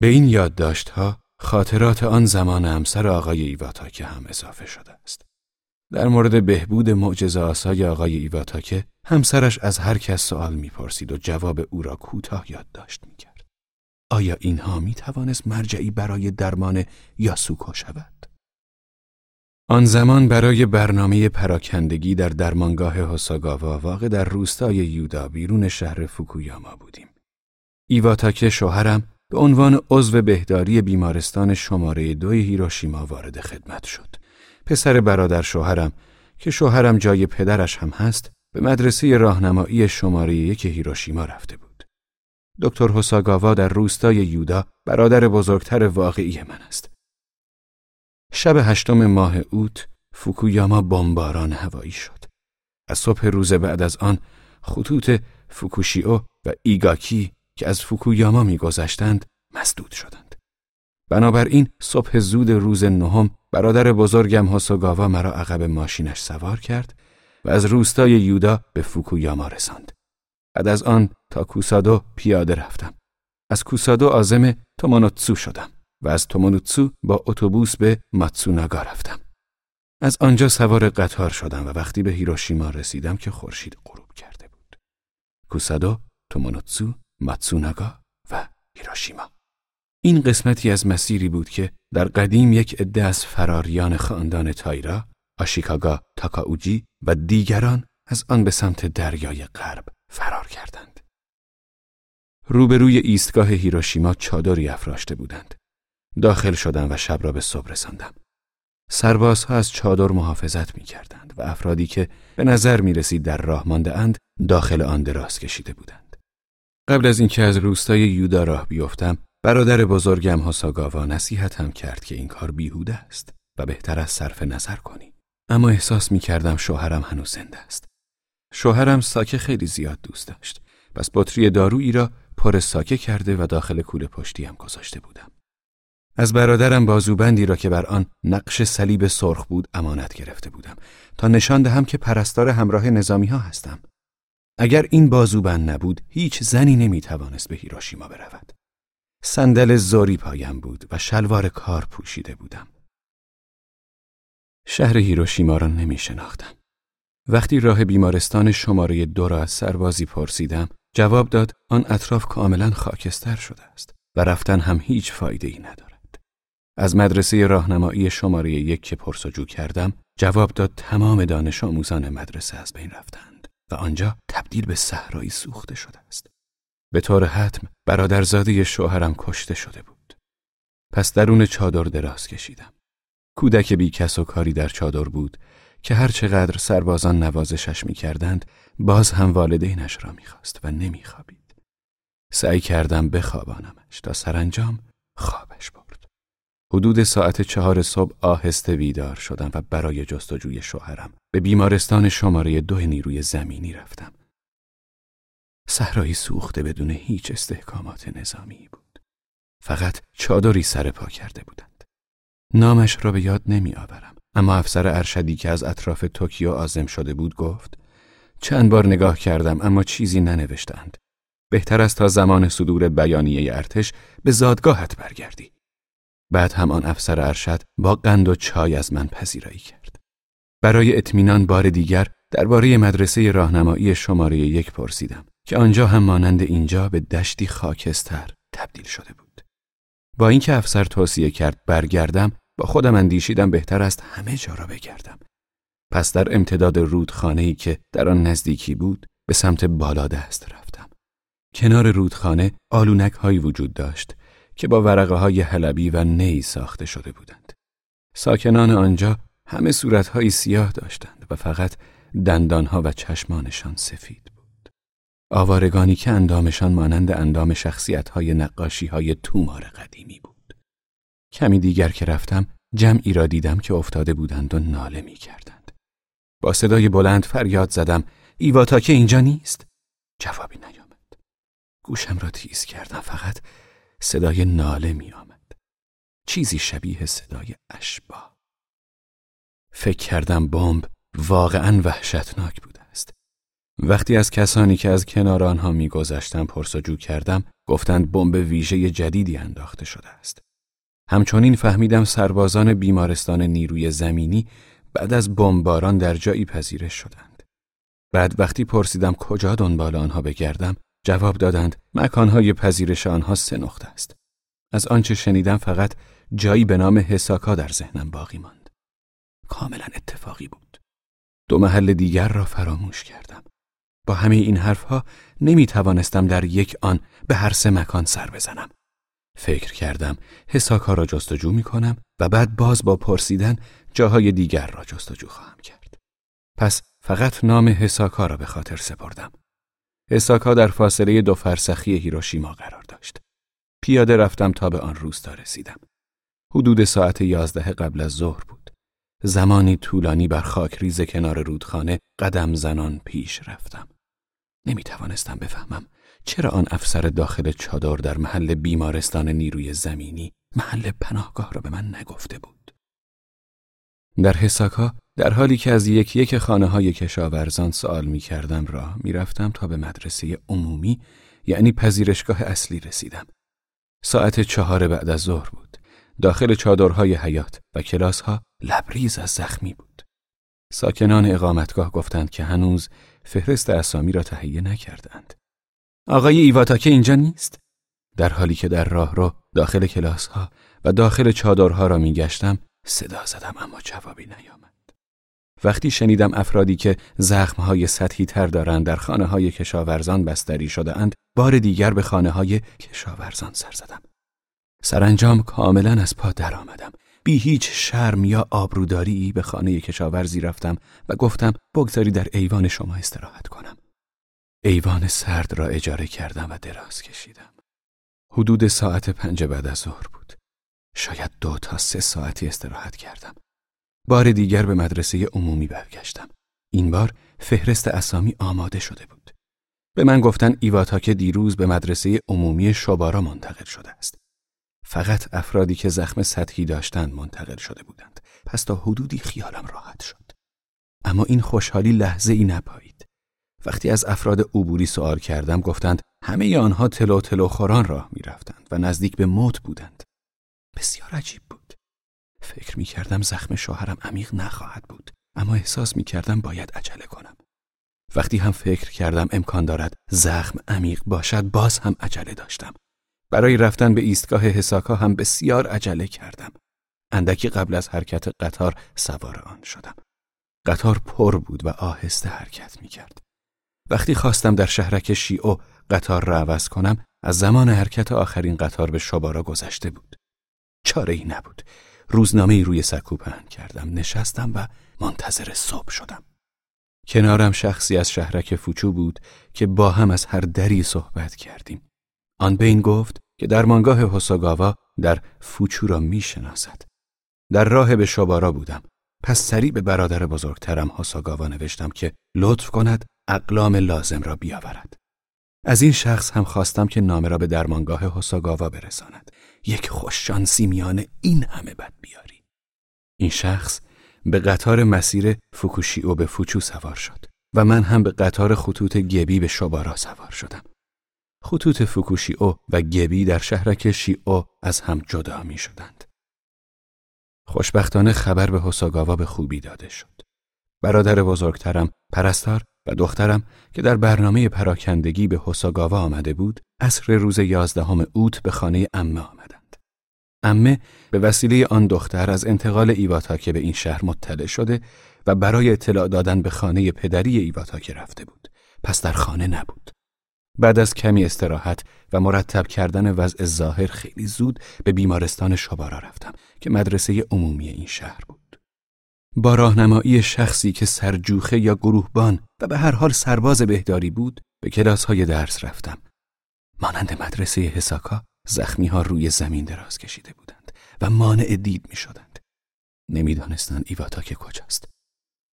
به این یادداشتها خاطرات آن زمان همسر آقای ایواتاکه هم اضافه شده است. در مورد بهبود معجزه آسای آقای ایواتاکه همسرش از هر کس سوال می‌پرسید و جواب او را کوتاه یادداشت می‌کرد. آیا اینها می توانست مرجعی برای درمان یاسوکو شود؟ آن زمان برای برنامه پراکندگی در درمانگاه هوساگاوا واقع در روستای یودا بیرون شهر فوکویاما بودیم. ایواتاکه شوهرم به عنوان عضو بهداری بیمارستان شماره دوی هیروشیما وارد خدمت شد. پسر برادر شوهرم که شوهرم جای پدرش هم هست به مدرسه راهنمایی شماره یک هیروشیما رفته بود. دکتر هوساگاوا در روستای یودا برادر بزرگتر واقعی من است. شب هشتم ماه اوت فوکویاما بمباران هوایی شد. از صبح روز بعد از آن خطوط فوکوشیو و ایگاکی که از فوکویاما میگذشتند مسدود شدند. بنابراین صبح زود روز نهم برادر بزرگم هاسوگاوا مرا عقب ماشینش سوار کرد و از روستای یودا به فوکویاما رساند. بعد از آن تا کوسادو پیاده رفتم. از کوسادو آزم تومانوتسو شدم و از تومانوتسو با اتوبوس به ماتسوناگا رفتم. از آنجا سوار قطار شدم و وقتی به هیروشیما رسیدم که خورشید غروب کرده بود. کوسادو، تومانوتسو، ماتسوناگا و هیروشیما. این قسمتی از مسیری بود که در قدیم یک عده از فراریان خاندان تایرا، آشیکاگا، تاکاوجی و دیگران از آن به سمت دریای غرب فرار کردند. روبروی ایستگاه هیروشیما چادری افراشته بودند. داخل شدم و شب را به صبح رساندم. سربازها از چادر محافظت می کردند و افرادی که به نظر می رسید در راه مانده اند داخل آن دراز کشیده بودند. قبل از اینکه از روستای یودا راه بیفتم برادر بزرگم هاساگاوا نصیحتم کرد که این کار بیهوده است و بهتر از صرف نظر کنی. اما احساس می کردم شوهرم هنوز زنده است. شوهرم ساکه خیلی زیاد دوست داشت. پس بطری دارویی را پر ساکه کرده و داخل کوله پشتیم گذاشته بودم. از برادرم بازوبندی را که بر آن نقش صلیب سرخ بود امانت گرفته بودم تا نشان دهم که پرستار همراه نظامی ها هستم. اگر این بازوبند نبود هیچ زنی نمی توانست به هیروشیما برود. صندل زاری پایم بود و شلوار کار پوشیده بودم. شهر هیروشیما را نمی شناختم. وقتی راه بیمارستان شماره دو را از سربازی پرسیدم، جواب داد آن اطراف کاملا خاکستر شده است و رفتن هم هیچ فایده ای ندارد. از مدرسه راهنمایی شماره یک که پرسجو کردم، جواب داد تمام دانش آموزان مدرسه از بین رفتند و آنجا تبدیل به صحرایی سوخته شده است. به طور حتم برادرزاده شوهرم کشته شده بود. پس درون چادر دراز کشیدم. کودک بی کس و کاری در چادر بود که هر چقدر سربازان نوازشش می کردند باز هم والدینش را می‌خواست و نمیخوابید. سعی کردم بخوابانمش تا سرانجام خوابش برد. حدود ساعت چهار صبح آهسته بیدار شدم و برای جستجوی شوهرم به بیمارستان شماره دو نیروی زمینی رفتم. صحرایی سوخته بدون هیچ استحکامات نظامی بود. فقط چادری سر پا کرده بودند. نامش را به یاد نمی آورم. اما افسر ارشدی که از اطراف توکیو آزم شده بود گفت چند بار نگاه کردم اما چیزی ننوشتند. بهتر است تا زمان صدور بیانیه ارتش به زادگاهت برگردی. بعد هم آن افسر ارشد با قند و چای از من پذیرایی کرد. برای اطمینان بار دیگر درباره مدرسه راهنمایی شماره یک پرسیدم که آنجا هم مانند اینجا به دشتی خاکستر تبدیل شده بود. با اینکه افسر توصیه کرد برگردم با خودم اندیشیدم بهتر است همه جا را بگردم. پس در امتداد رودخانه ای که در آن نزدیکی بود به سمت بالا دست رفتم. کنار رودخانه آلونک هایی وجود داشت که با ورقه های حلبی و نی ساخته شده بودند. ساکنان آنجا همه صورتهایی سیاه داشتند و فقط دندانها و چشمانشان سفید بود. آوارگانی که اندامشان مانند اندام شخصیتهای نقاشی های تومار قدیمی بود. کمی دیگر که رفتم جمعی را دیدم که افتاده بودند و ناله می کردند. با صدای بلند فریاد زدم ایواتا که اینجا نیست؟ جوابی نیامد. گوشم را تیز کردم فقط صدای ناله می آمد. چیزی شبیه صدای اشباه. فکر کردم بمب واقعا وحشتناک بوده است. وقتی از کسانی که از کنار آنها میگذشتم پرسجو کردم گفتند بمب ویژه جدیدی انداخته شده است. همچنین فهمیدم سربازان بیمارستان نیروی زمینی بعد از بمباران در جایی پذیرش شدند. بعد وقتی پرسیدم کجا دنبال آنها بگردم جواب دادند مکانهای پذیرش آنها سه نقطه است. از آنچه شنیدم فقط جایی به نام حساکا در ذهنم باقی ماند. کاملا اتفاقی بود. دو محل دیگر را فراموش کردم. با همه این حرفها نمی توانستم در یک آن به هر سه مکان سر بزنم. فکر کردم حساکا را جستجو می کنم و بعد باز با پرسیدن جاهای دیگر را جستجو خواهم کرد. پس فقط نام حساکا را به خاطر سپردم. حساکا در فاصله دو فرسخی هیروشیما قرار داشت. پیاده رفتم تا به آن روستا رسیدم. حدود ساعت یازده قبل از ظهر بود. زمانی طولانی بر خاک ریز کنار رودخانه قدم زنان پیش رفتم. نمی توانستم بفهمم چرا آن افسر داخل چادر در محل بیمارستان نیروی زمینی محل پناهگاه را به من نگفته بود. در حساکا در حالی که از یکی یک خانه های کشاورزان سوال می کردم راه می رفتم تا به مدرسه عمومی یعنی پذیرشگاه اصلی رسیدم. ساعت چهار بعد از ظهر بود. داخل چادرهای حیات و کلاس ها لبریز از زخمی بود. ساکنان اقامتگاه گفتند که هنوز فهرست اسامی را تهیه نکردند. آقای ایواتاکه اینجا نیست؟ در حالی که در راه رو داخل کلاس ها و داخل چادرها را می گشتم صدا زدم اما جوابی نیامد. وقتی شنیدم افرادی که زخمهای سطحی تر دارند در خانه های کشاورزان بستری شده اند بار دیگر به خانه های کشاورزان سر زدم. سرانجام کاملا از پا درآمدم. بی هیچ شرم یا آبروداری به خانه کشاورزی رفتم و گفتم بگذاری در ایوان شما استراحت کنم. ایوان سرد را اجاره کردم و دراز کشیدم. حدود ساعت پنج بعد از ظهر بود. شاید دو تا سه ساعتی استراحت کردم. بار دیگر به مدرسه عمومی برگشتم. این بار فهرست اسامی آماده شده بود. به من گفتن ایواتاکه دیروز به مدرسه عمومی شبارا منتقل شده است. فقط افرادی که زخم سطحی داشتند منتقل شده بودند. پس تا حدودی خیالم راحت شد. اما این خوشحالی لحظه ای نپایید. وقتی از افراد عبوری سوال کردم گفتند همه آنها تلو تلو خوران راه می رفتند و نزدیک به موت بودند. بسیار عجیب بود. فکر می کردم زخم شوهرم عمیق نخواهد بود اما احساس می کردم باید عجله کنم. وقتی هم فکر کردم امکان دارد زخم عمیق باشد باز هم عجله داشتم. برای رفتن به ایستگاه حساکا هم بسیار عجله کردم. اندکی قبل از حرکت قطار سوار آن شدم. قطار پر بود و آهسته حرکت می کرد. وقتی خواستم در شهرک شیعو قطار را عوض کنم از زمان حرکت آخرین قطار به شبارا گذشته بود. چاره ای نبود. روزنامه ای روی سکو پهن کردم. نشستم و منتظر صبح شدم. کنارم شخصی از شهرک فوچو بود که با هم از هر دری صحبت کردیم. آن بین گفت که در مانگاه حساگاوا در فوچو را می شناسد. در راه به شبارا بودم. پس سریع به برادر بزرگترم حساگاوا نوشتم که لطف کند اقلام لازم را بیاورد. از این شخص هم خواستم که نامه را به درمانگاه حساگاوا برساند. یک خوششانسی میان این همه بد بیاری. این شخص به قطار مسیر فوکوشیو به فوچو سوار شد و من هم به قطار خطوط گبی به شبارا سوار شدم. خطوط فوکوشیو و گبی در شهرک شیو از هم جدا می شدند. خوشبختانه خبر به حساگاوا به خوبی داده شد. برادر بزرگترم پرستار و دخترم که در برنامه پراکندگی به حساگاوا آمده بود، عصر روز یازدهم اوت به خانه امه. امه به وسیله آن دختر از انتقال ایواتاکه به این شهر مطلع شده و برای اطلاع دادن به خانه پدری ایواتاکه رفته بود. پس در خانه نبود. بعد از کمی استراحت و مرتب کردن وضع ظاهر خیلی زود به بیمارستان شبارا رفتم که مدرسه عمومی این شهر بود. با راهنمایی شخصی که سرجوخه یا گروهبان و به هر حال سرباز بهداری بود به کلاس های درس رفتم. مانند مدرسه حساکا زخمی ها روی زمین دراز کشیده بودند و مانع دید می شدند. نمی‌دانستند ایواتاکه کجاست.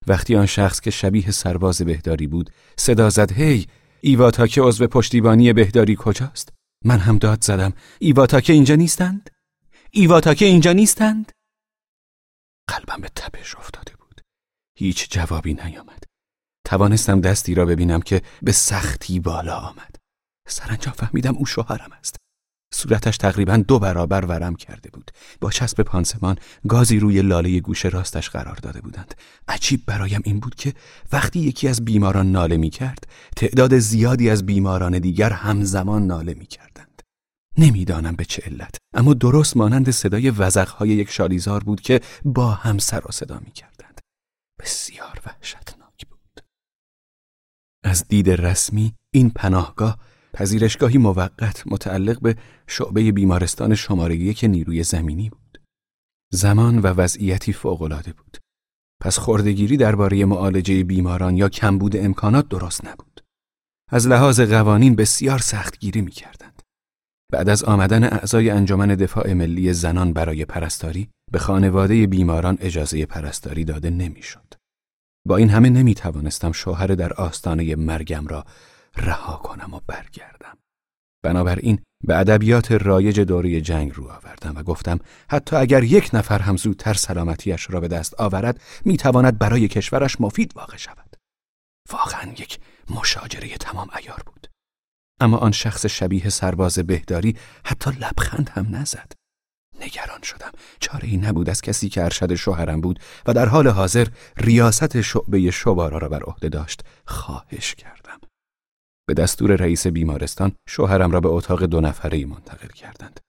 وقتی آن شخص که شبیه سرباز بهداری بود صدا زد هی ایواتاکه عضو پشتیبانی بهداری کجاست؟ من هم داد زدم ایواتاکه اینجا نیستند؟ ایواتاکه اینجا نیستند؟ قلبم به تپش افتاده بود. هیچ جوابی نیامد. توانستم دستی را ببینم که به سختی بالا آمد. سرانجام فهمیدم او شوهرم است صورتش تقریبا دو برابر ورم کرده بود. با چسب پانسمان گازی روی لاله گوش راستش قرار داده بودند. عجیب برایم این بود که وقتی یکی از بیماران ناله می کرد تعداد زیادی از بیماران دیگر همزمان ناله می کردند نمی‌دانم به چه علت اما درست مانند صدای وزقهای یک شالیزار بود که با هم سر و صدا می کردند بسیار وحشتناک بود. از دید رسمی این پناهگاه پذیرشگاهی موقت متعلق به شعبه بیمارستان شماره یک نیروی زمینی بود. زمان و وضعیتی فوقالعاده بود. پس خردگیری درباره معالجه بیماران یا کمبود امکانات درست نبود. از لحاظ قوانین بسیار سختگیری می کردند. بعد از آمدن اعضای انجمن دفاع ملی زنان برای پرستاری به خانواده بیماران اجازه پرستاری داده نمی‌شد. با این همه نمی توانستم شوهر در آستانه مرگم را رها کنم و برگردم. بنابراین به ادبیات رایج دوره جنگ رو آوردم و گفتم حتی اگر یک نفر هم زودتر سلامتیش را به دست آورد می‌تواند برای کشورش مفید واقع شود. واقعا یک مشاجره تمام ایار بود. اما آن شخص شبیه سرباز بهداری حتی لبخند هم نزد. نگران شدم چاره ای نبود از کسی که ارشد شوهرم بود و در حال حاضر ریاست شعبه شبارا را بر عهده داشت خواهش کردم به دستور رئیس بیمارستان شوهرم را به اتاق دو نفره منتقل کردند.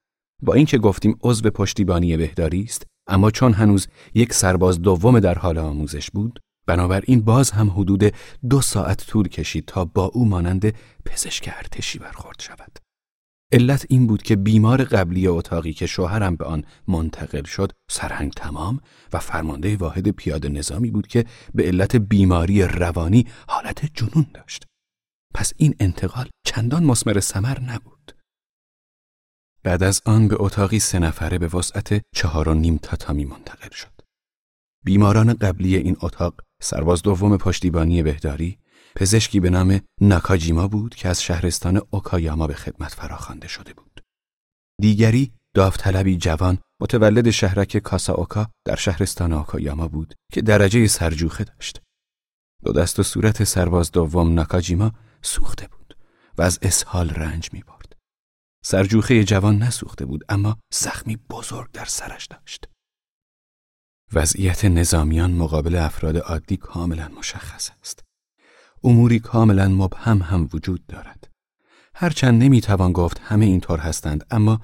با اینکه گفتیم عضو پشتیبانی بهداری است اما چون هنوز یک سرباز دوم در حال آموزش بود بنابراین باز هم حدود دو ساعت طول کشید تا با او مانند پزشک ارتشی برخورد شود. علت این بود که بیمار قبلی اتاقی که شوهرم به آن منتقل شد سرهنگ تمام و فرمانده واحد پیاده نظامی بود که به علت بیماری روانی حالت جنون داشت. پس این انتقال چندان مسمر سمر نبود. بعد از آن به اتاقی سه نفره به وسعت چهار و نیم تاتامی منتقل شد. بیماران قبلی این اتاق سرباز دوم پشتیبانی بهداری پزشکی به نام ناکاجیما بود که از شهرستان اوکایاما به خدمت فراخوانده شده بود. دیگری داوطلبی جوان متولد شهرک کاساوکا در شهرستان اوکایاما بود که درجه سرجوخه داشت. دو دست و صورت سرباز دوم ناکاجیما سوخته بود و از اسهال رنج می برد. سرجوخه جوان نسوخته بود اما زخمی بزرگ در سرش داشت. وضعیت نظامیان مقابل افراد عادی کاملا مشخص است. اموری کاملا مبهم هم وجود دارد. هرچند نمی‌توان گفت همه اینطور هستند اما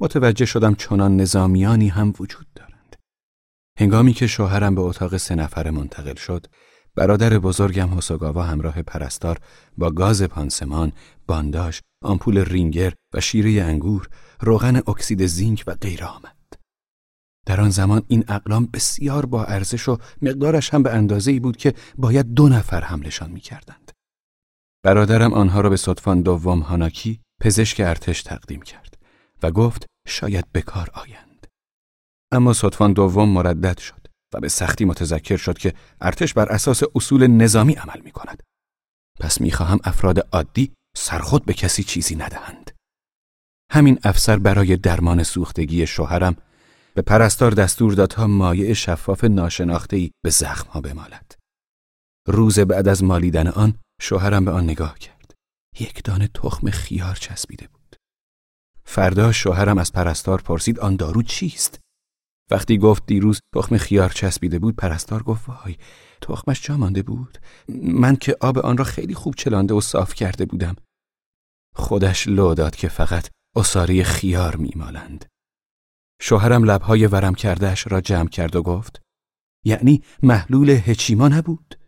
متوجه شدم چنان نظامیانی هم وجود دارند. هنگامی که شوهرم به اتاق سه نفره منتقل شد برادر بزرگم حسوگاوا همراه پرستار با گاز پانسمان، بانداش، آمپول رینگر و شیره انگور، روغن اکسید زینک و غیره آمد. در آن زمان این اقلام بسیار با ارزش و مقدارش هم به اندازه ای بود که باید دو نفر حملشان می کردند. برادرم آنها را به صدفان دوم هاناکی پزشک ارتش تقدیم کرد و گفت شاید بکار آیند. اما صدفان دوم مردد شد. به سختی متذکر شد که ارتش بر اساس اصول نظامی عمل می کند. پس خواهم افراد عادی سرخود به کسی چیزی ندهند. همین افسر برای درمان سوختگی شوهرم به پرستار دستور داد تا مایع شفاف ناشناخته‌ای به زخمها بمالد. روز بعد از مالیدن آن شوهرم به آن نگاه کرد. یک دانه تخم خیار چسبیده بود. فردا شوهرم از پرستار پرسید آن دارو چیست؟ وقتی گفت دیروز تخم خیار چسبیده بود پرستار گفت وای تخمش جا مانده بود. من که آب آن را خیلی خوب چلانده و صاف کرده بودم. خودش لو داد که فقط اصاره خیار میمالند. شوهرم لبهای ورم کردهش را جمع کرد و گفت یعنی محلول هچیما نبود؟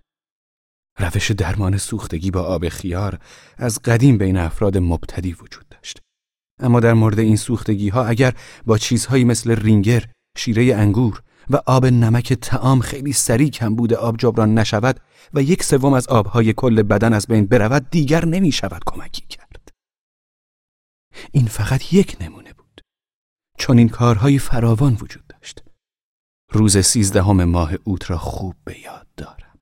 روش درمان سوختگی با آب خیار از قدیم بین افراد مبتدی وجود داشت. اما در مورد این سوختگی ها اگر با چیزهایی مثل رینگر شیره انگور و آب نمک تعام خیلی سریع کمبود آب جبران نشود و یک سوم از آبهای کل بدن از بین برود دیگر نمی شود کمکی کرد. این فقط یک نمونه بود. چون این کارهای فراوان وجود داشت. روز سیزدهم ماه اوت را خوب به یاد دارم.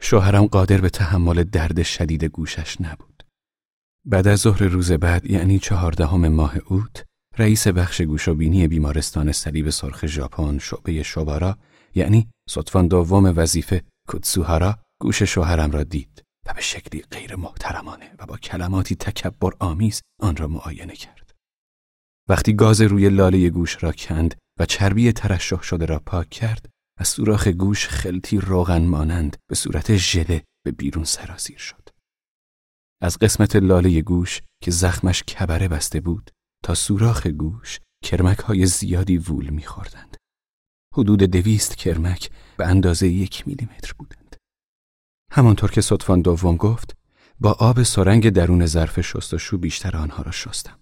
شوهرم قادر به تحمل درد شدید گوشش نبود. بعد از ظهر روز بعد یعنی چهاردهم ماه اوت رئیس بخش گوشوبینی بیمارستان صلیب سرخ ژاپن شعبه شوبارا یعنی صدفان دوم وظیفه کوتسوهارا گوش شوهرم را دید و به شکلی غیر محترمانه و با کلماتی تکبر آمیز آن را معاینه کرد. وقتی گاز روی لاله گوش را کند و چربی ترشح شده را پاک کرد، از سوراخ گوش خلطی روغن مانند به صورت ژله به بیرون سرازیر شد. از قسمت لاله گوش که زخمش کبره بسته بود تا سوراخ گوش کرمک های زیادی وول میخوردند. حدود دویست کرمک به اندازه یک میلیمتر بودند. همانطور که صدفان دوم گفت با آب سرنگ درون ظرف شستشو بیشتر آنها را شستم.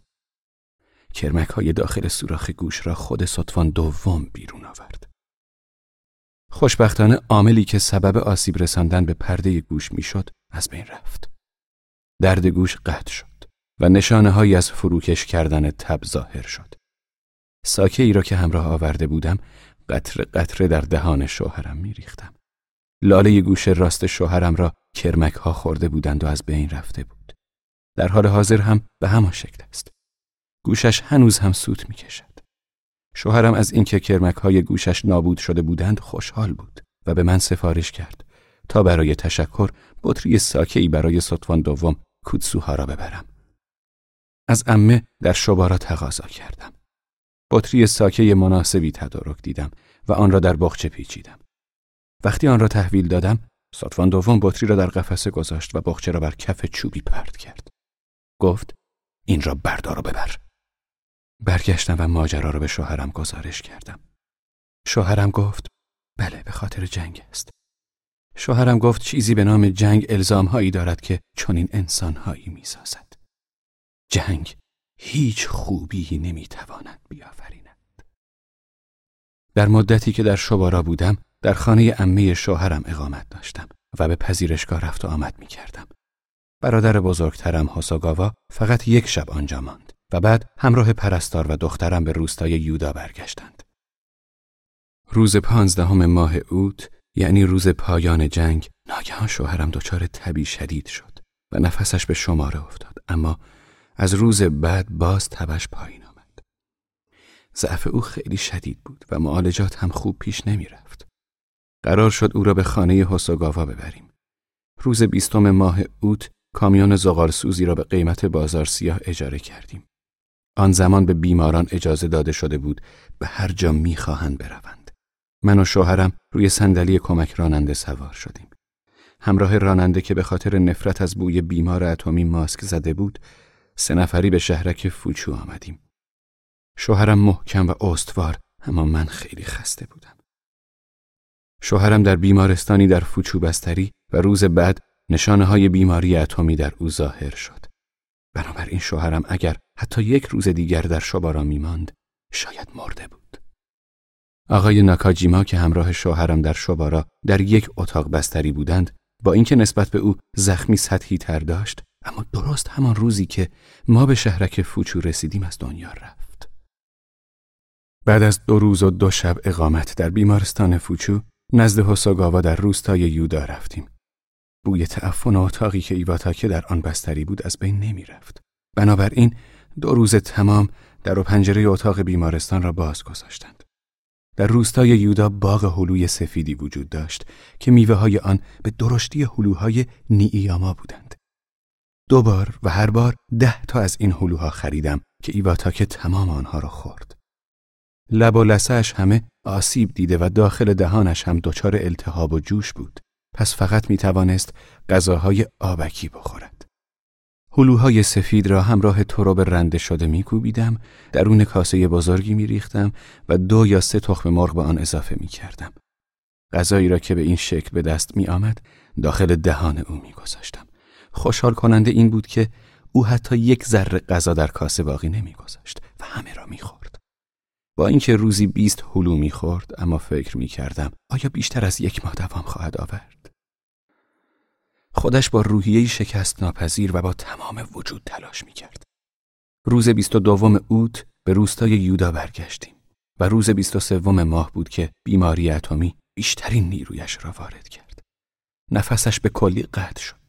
کرمک های داخل سوراخ گوش را خود صدفان دوم بیرون آورد. خوشبختانه عاملی که سبب آسیب رساندن به پرده گوش می‌شد از بین رفت. درد گوش قطع شد و نشانه هایی از فروکش کردن تب ظاهر شد. ساکه ای را که همراه آورده بودم قطر قطره در دهان شوهرم می ریختم. لاله گوش راست شوهرم را کرمک ها خورده بودند و از بین رفته بود. در حال حاضر هم به همان شکل است. گوشش هنوز هم سوت می کشد. شوهرم از اینکه کرمک های گوشش نابود شده بودند خوشحال بود و به من سفارش کرد تا برای تشکر بطری ساکه ای برای سطفان دوم کودسوها را ببرم. از امه در شبارا تقاضا کردم. بطری ساکه مناسبی تدارک دیدم و آن را در باغچه پیچیدم. وقتی آن را تحویل دادم، سطفان دوم بطری را در قفسه گذاشت و باغچه را بر کف چوبی پرد کرد. گفت: این را بردار و ببر. برگشتم و ماجرا را به شوهرم گزارش کردم. شوهرم گفت: بله به خاطر جنگ است. شوهرم گفت چیزی به نام جنگ الزام هایی دارد که چنین انسان هایی می سازد. جنگ هیچ خوبی نمی‌تواند بیافریند. در مدتی که در شبارا بودم در خانه امه شوهرم اقامت داشتم و به پذیرشگاه رفت و آمد می کردم. برادر بزرگترم هاساگاوا فقط یک شب آنجا ماند و بعد همراه پرستار و دخترم به روستای یودا برگشتند. روز پانزدهم ماه اوت یعنی روز پایان جنگ ناگهان شوهرم دچار تبی شدید شد و نفسش به شماره افتاد اما از روز بعد باز تبش پایین آمد. ضعف او خیلی شدید بود و معالجات هم خوب پیش نمی رفت. قرار شد او را به خانه حسوگاوا ببریم. روز بیستم ماه اوت کامیون سوزی را به قیمت بازار سیاه اجاره کردیم. آن زمان به بیماران اجازه داده شده بود به هر جا می‌خواهند بروند. من و شوهرم روی صندلی کمک راننده سوار شدیم. همراه راننده که به خاطر نفرت از بوی بیمار اتمی ماسک زده بود، سه نفری به شهرک فوچو آمدیم. شوهرم محکم و استوار اما من خیلی خسته بودم. شوهرم در بیمارستانی در فوچو بستری و روز بعد نشانه های بیماری اتمی در او ظاهر شد. بنابراین شوهرم اگر حتی یک روز دیگر در شبارا میماند شاید مرده بود. آقای ناکاجیما که همراه شوهرم در شبارا در یک اتاق بستری بودند با اینکه نسبت به او زخمی سطحی تر داشت اما درست همان روزی که ما به شهرک فوچو رسیدیم از دنیا رفت. بعد از دو روز و دو شب اقامت در بیمارستان فوچو نزد حساگاوا در روستای یودا رفتیم. بوی تعفن اتاقی که ایواتاکه در آن بستری بود از بین نمی رفت. بنابراین دو روز تمام در و پنجره اتاق بیمارستان را باز گذاشتند. در روستای یودا باغ هلوی سفیدی وجود داشت که میوه های آن به درشتی هلوهای نییاما بودند. دو بار و هر بار ده تا از این هلوها خریدم که ایواتاکه تمام آنها را خورد. لب و لسهش همه آسیب دیده و داخل دهانش هم دچار التهاب و جوش بود. پس فقط می توانست غذاهای آبکی بخورد. هلوهای سفید را همراه تروب رنده شده می کوبیدم، درون کاسه بزرگی می ریختم و دو یا سه تخم مرغ به آن اضافه می کردم. غذایی را که به این شکل به دست می آمد داخل دهان او می گذاشتم. خوشحال کننده این بود که او حتی یک ذره غذا در کاسه باقی نمیگذاشت و همه را می‌خورد. با اینکه روزی بیست هلو می‌خورد اما فکر می‌کردم آیا بیشتر از یک ماه دوام خواهد آورد؟ خودش با روحیه شکست ناپذیر و با تمام وجود تلاش می‌کرد. روز بیست و دوم اوت به روستای یودا برگشتیم و روز بیست و سوم ماه بود که بیماری اتمی بیشترین نیرویش را وارد کرد. نفسش به کلی قطع شد.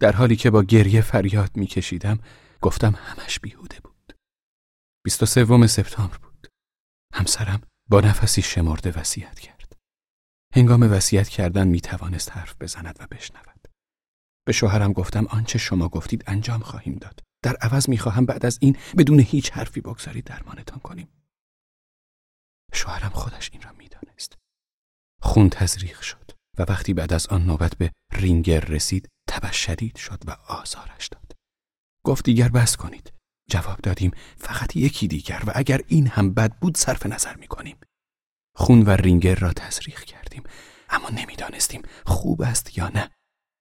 در حالی که با گریه فریاد میکشیدم گفتم همش بیهوده بود. 23 سپتامبر بود. همسرم با نفسی شمرده وصیت کرد. هنگام وصیت کردن می توانست حرف بزند و بشنود. به شوهرم گفتم آنچه شما گفتید انجام خواهیم داد. در عوض می‌خواهم بعد از این بدون هیچ حرفی بگذارید درمانتان کنیم. شوهرم خودش این را می‌دانست. خون تزریق شد و وقتی بعد از آن نوبت به رینگر رسید تبش شدید شد و آزارش داد. گفت دیگر بس کنید. جواب دادیم فقط یکی دیگر و اگر این هم بد بود صرف نظر می کنیم. خون و رینگر را تزریق کردیم اما نمی‌دانستیم خوب است یا نه.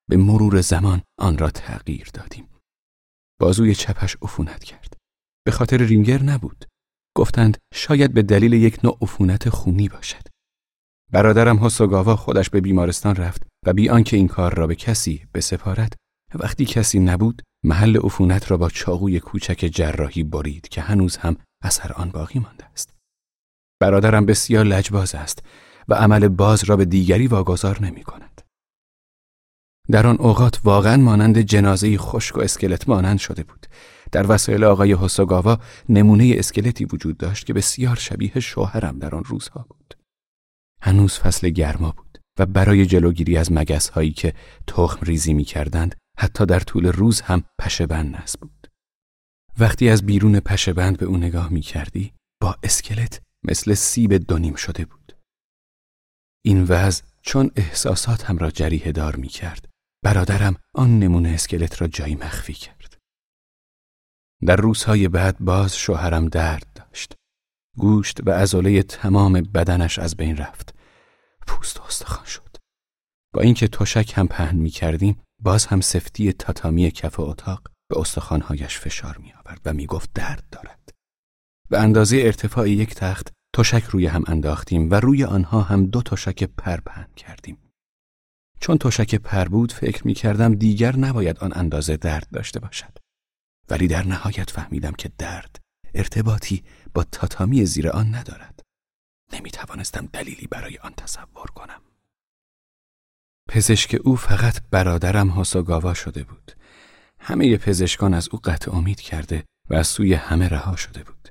به مرور زمان آن را تغییر دادیم. بازوی چپش عفونت کرد. به خاطر رینگر نبود. گفتند شاید به دلیل یک نوع عفونت خونی باشد. برادرم هوسوگاوا خودش به بیمارستان رفت و بی آنکه این کار را به کسی بسپارد وقتی کسی نبود محل عفونت را با چاقوی کوچک جراحی برید که هنوز هم اثر آن باقی مانده است. برادرم بسیار لجباز است و عمل باز را به دیگری واگذار نمی کند. در آن اوقات واقعا مانند جنازه خشک و اسکلت مانند شده بود. در وسایل آقای هوسوگاوا نمونه اسکلتی وجود داشت که بسیار شبیه شوهرم در آن روزها بود. هنوز فصل گرما بود و برای جلوگیری از مگس هایی که تخم ریزی می کردند حتی در طول روز هم پشبند نصب بود. وقتی از بیرون پشبند به او نگاه می کردی با اسکلت مثل سیب دونیم شده بود. این وضع چون احساساتم را جریه دار می کرد برادرم آن نمونه اسکلت را جایی مخفی کرد. در روزهای بعد باز شوهرم درد داشت. گوشت و ازوله تمام بدنش از بین رفت. پوست و استخوان شد. با اینکه تشک هم پهن می کردیم باز هم سفتی تاتامی کف اتاق به استخوانهایش فشار می آورد و می گفت درد دارد. به اندازه ارتفاع یک تخت تشک روی هم انداختیم و روی آنها هم دو تشک پر پهن کردیم. چون تشک پر بود فکر می کردم دیگر نباید آن اندازه درد داشته باشد. ولی در نهایت فهمیدم که درد ارتباطی با تاتامی زیر آن ندارد. نمی توانستم دلیلی برای آن تصور کنم. پزشک او فقط برادرم هاساگاوا شده بود. همه پزشکان از او قطع امید کرده و از سوی همه رها شده بود.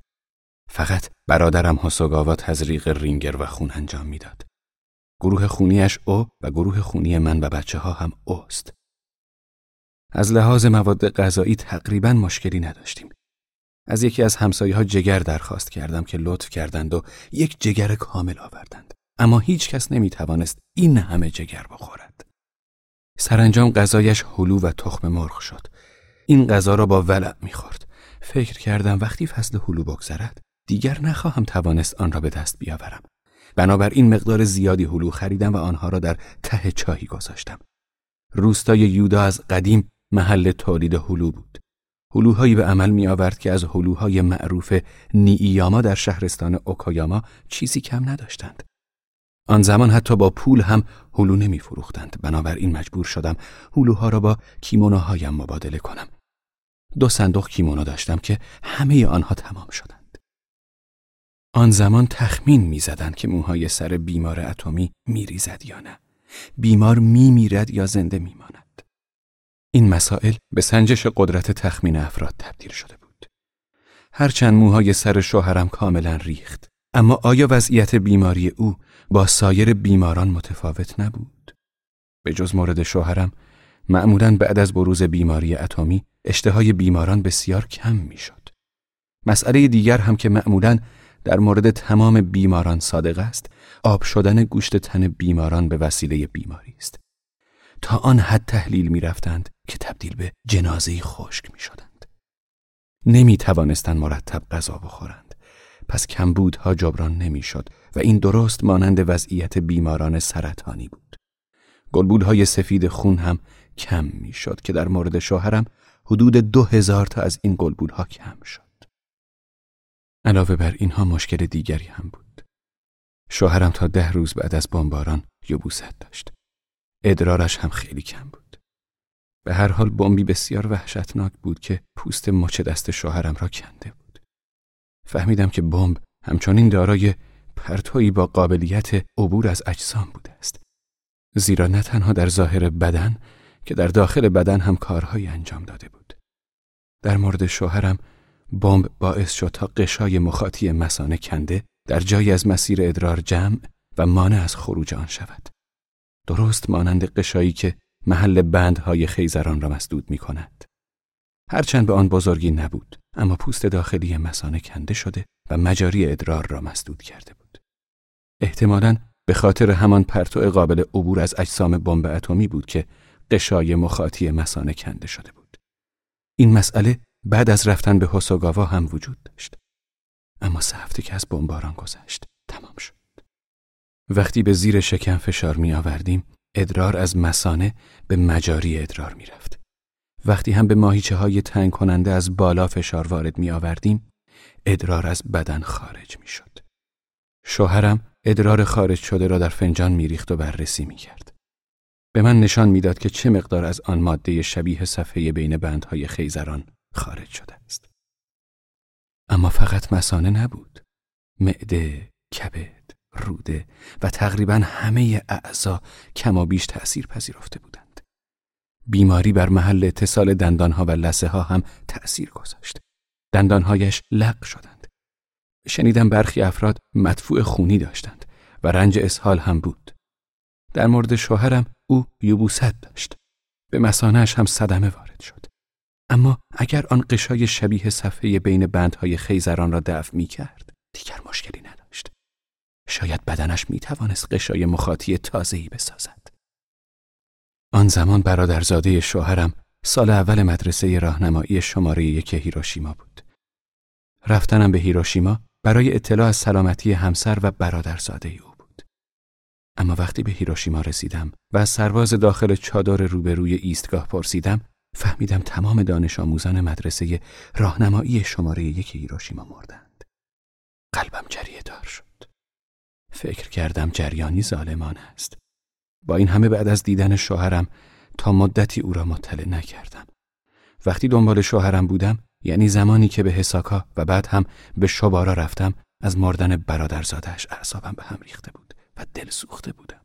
فقط برادرم هاساگاوا تزریق رینگر و خون انجام می‌داد. گروه خونیش او و گروه خونی من و بچه ها هم اوست. از لحاظ مواد غذایی تقریبا مشکلی نداشتیم. از یکی از همسایه ها جگر درخواست کردم که لطف کردند و یک جگر کامل آوردند. اما هیچ کس نمی توانست این همه جگر بخورد. سرانجام غذایش هلو و تخم مرغ شد. این غذا را با ولع می‌خورد. فکر کردم وقتی فصل هلو بگذرد دیگر نخواهم توانست آن را به دست بیاورم. بنابراین مقدار زیادی هلو خریدم و آنها را در ته چاهی گذاشتم. روستای یودا از قدیم محل تولید هلو بود. هلوهایی به عمل می آورد که از هلوهای معروف نییاما در شهرستان اوکایاما چیزی کم نداشتند. آن زمان حتی با پول هم هلو نمی فروختند بنابراین مجبور شدم هلوها را با کیمونوهایم مبادله کنم. دو صندوق کیمونو داشتم که همه آنها تمام شدند. آن زمان تخمین می‌زدند که موهای سر بیمار اتمی میریزد یا نه. بیمار میمیرد یا زنده میماند. این مسائل به سنجش قدرت تخمین افراد تبدیل شده بود. هرچند موهای سر شوهرم کاملا ریخت اما آیا وضعیت بیماری او با سایر بیماران متفاوت نبود؟ به جز مورد شوهرم معمولا بعد از بروز بیماری اتمی اشتهای بیماران بسیار کم می‌شد. مسئله دیگر هم که معمولا در مورد تمام بیماران صادق است آب شدن گوشت تن بیماران به وسیله بیماری است. تا آن حد تحلیل می رفتند که تبدیل به جنازه خشک می شدند. نمی توانستند مرتب غذا بخورند. پس کمبودها جبران نمی‌شد و این درست مانند وضعیت بیماران سرطانی بود. گلبولهای سفید خون هم کم می‌شد که در مورد شوهرم حدود دو هزار تا از این گلبولها کم شد. علاوه بر اینها مشکل دیگری هم بود. شوهرم تا ده روز بعد از بمباران یبوست داشت. ادرارش هم خیلی کم بود. به هر حال بمبی بسیار وحشتناک بود که پوست مچ دست شوهرم را کنده بود. فهمیدم که بمب همچنین دارای پرتویی با قابلیت عبور از اجسام بوده است. زیرا نه تنها در ظاهر بدن که در داخل بدن هم کارهایی انجام داده بود. در مورد شوهرم بمب باعث شد تا قشای مخاطی مسانه کنده در جایی از مسیر ادرار جمع و مانع از خروج آن شود. درست مانند قشایی که محل بندهای خیزران را مسدود می کند. هرچند به آن بزرگی نبود اما پوست داخلی مسانه کنده شده و مجاری ادرار را مسدود کرده بود. احتمالاً به خاطر همان پرتو قابل عبور از اجسام بمب اتمی بود که قشای مخاطی مسانه کنده شده بود. این مسئله بعد از رفتن به هوسوگاوا هم وجود داشت. اما سه هفته که از بمباران گذشت تمام شد. وقتی به زیر شکم فشار می آوردیم ادرار از مسانه به مجاری ادرار می رفت. وقتی هم به ماهیچه های تنگ کننده از بالا فشار وارد می آوردیم ادرار از بدن خارج می شد. شوهرم ادرار خارج شده را در فنجان می ریخت و بررسی می کرد. به من نشان می‌داد که چه مقدار از آن ماده شبیه صفحه بین بندهای خیزران خارج شده است. اما فقط مسانه نبود. معده، کبد، روده و تقریبا همه اعضا کم و بیش تأثیر پذیرفته بودند. بیماری بر محل اتصال دندانها و لسه ها هم تأثیر گذاشت. دندانهایش لق شدند. شنیدم برخی افراد مدفوع خونی داشتند و رنج اسهال هم بود. در مورد شوهرم او یوبوست داشت. به مسانهش هم صدمه وارد شد. اما اگر آن قشای شبیه صفحه بین بندهای خیزران را دفع می کرد دیگر مشکلی نداشت. شاید بدنش می توانست قشای مخاطی تازهی بسازد. آن زمان برادرزاده شوهرم سال اول مدرسه راهنمایی شماره یک هیروشیما بود. رفتنم به هیروشیما برای اطلاع از سلامتی همسر و برادرزاده او بود. اما وقتی به هیروشیما رسیدم و از سرباز داخل چادر روبروی ایستگاه پرسیدم فهمیدم تمام دانش آموزان مدرسه راهنمایی شماره یک هیروشیما مردند. قلبم جریه دار شد. فکر کردم جریانی ظالمان است. با این همه بعد از دیدن شوهرم تا مدتی او را مطلع نکردم. وقتی دنبال شوهرم بودم یعنی زمانی که به حساکا و بعد هم به شبارا رفتم از مردن برادرزادش اعصابم به هم ریخته بود و دل سوخته بودم.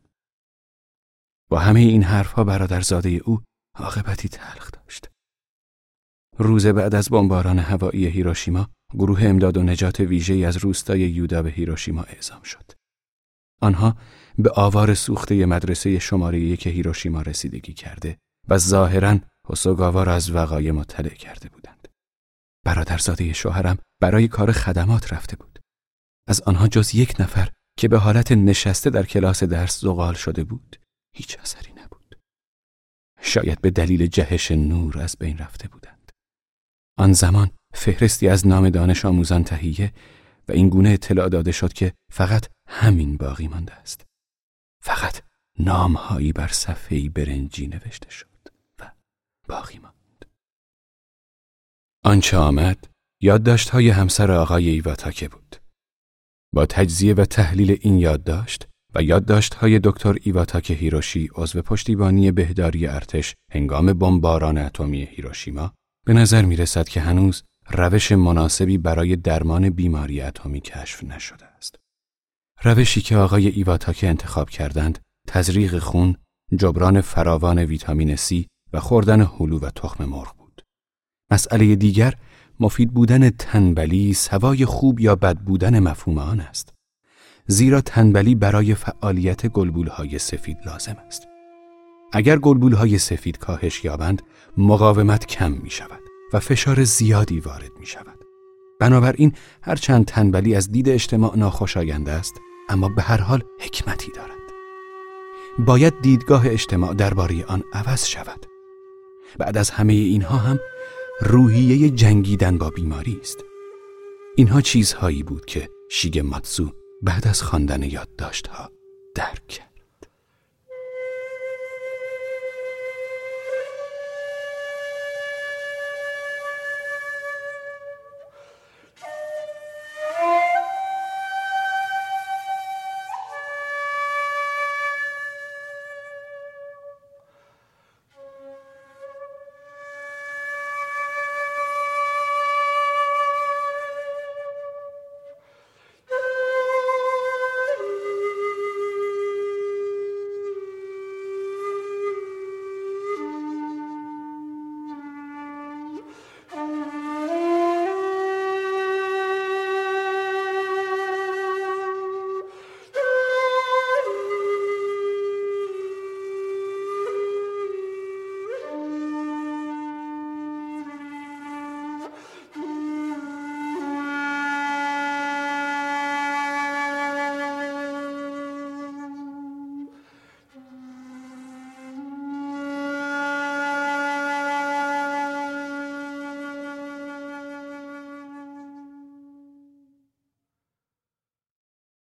با همه این حرفها برادرزاده او عاقبتی تلخ داشت. روز بعد از بمباران هوایی هیروشیما، گروه امداد و نجات ویژه‌ای از روستای یودا به هیروشیما اعزام شد. آنها به آوار سوخته مدرسه شماره یک هیروشیما رسیدگی کرده و ظاهرا هوسوگاوا را از وقایع مطلع کرده بودند. برادرزاده شوهرم برای کار خدمات رفته بود. از آنها جز یک نفر که به حالت نشسته در کلاس درس زغال شده بود، هیچ اثری نبود. شاید به دلیل جهش نور از بین رفته بودند. آن زمان فهرستی از نام دانش آموزان تهیه و این گونه اطلاع داده شد که فقط همین باقی مانده است. فقط نامهایی بر صفحه‌ای برنجی نوشته شد و باقی ماند. آنچه آمد یادداشت های همسر آقای ایواتاکه بود. با تجزیه و تحلیل این یادداشت و یادداشت های دکتر ایواتاکه هیروشی عضو پشتیبانی بهداری ارتش هنگام بمباران اتمی هیروشیما به نظر می رسد که هنوز روش مناسبی برای درمان بیماری اتمی کشف نشده است. روشی که آقای ایواتاکه انتخاب کردند تزریق خون، جبران فراوان ویتامین C و خوردن هلو و تخم مرغ بود. مسئله دیگر مفید بودن تنبلی سوای خوب یا بد بودن مفهوم آن است. زیرا تنبلی برای فعالیت گلبولهای سفید لازم است. اگر گلبولهای سفید کاهش یابند، مقاومت کم می شود و فشار زیادی وارد می شود. بنابراین هرچند تنبلی از دید اجتماع ناخوشایند است، اما به هر حال حکمتی دارد. باید دیدگاه اجتماع درباره آن عوض شود. بعد از همه اینها هم روحیه جنگیدن با بیماری است. اینها چیزهایی بود که شیگ ماتسو بعد از خواندن یادداشتها درک کرد.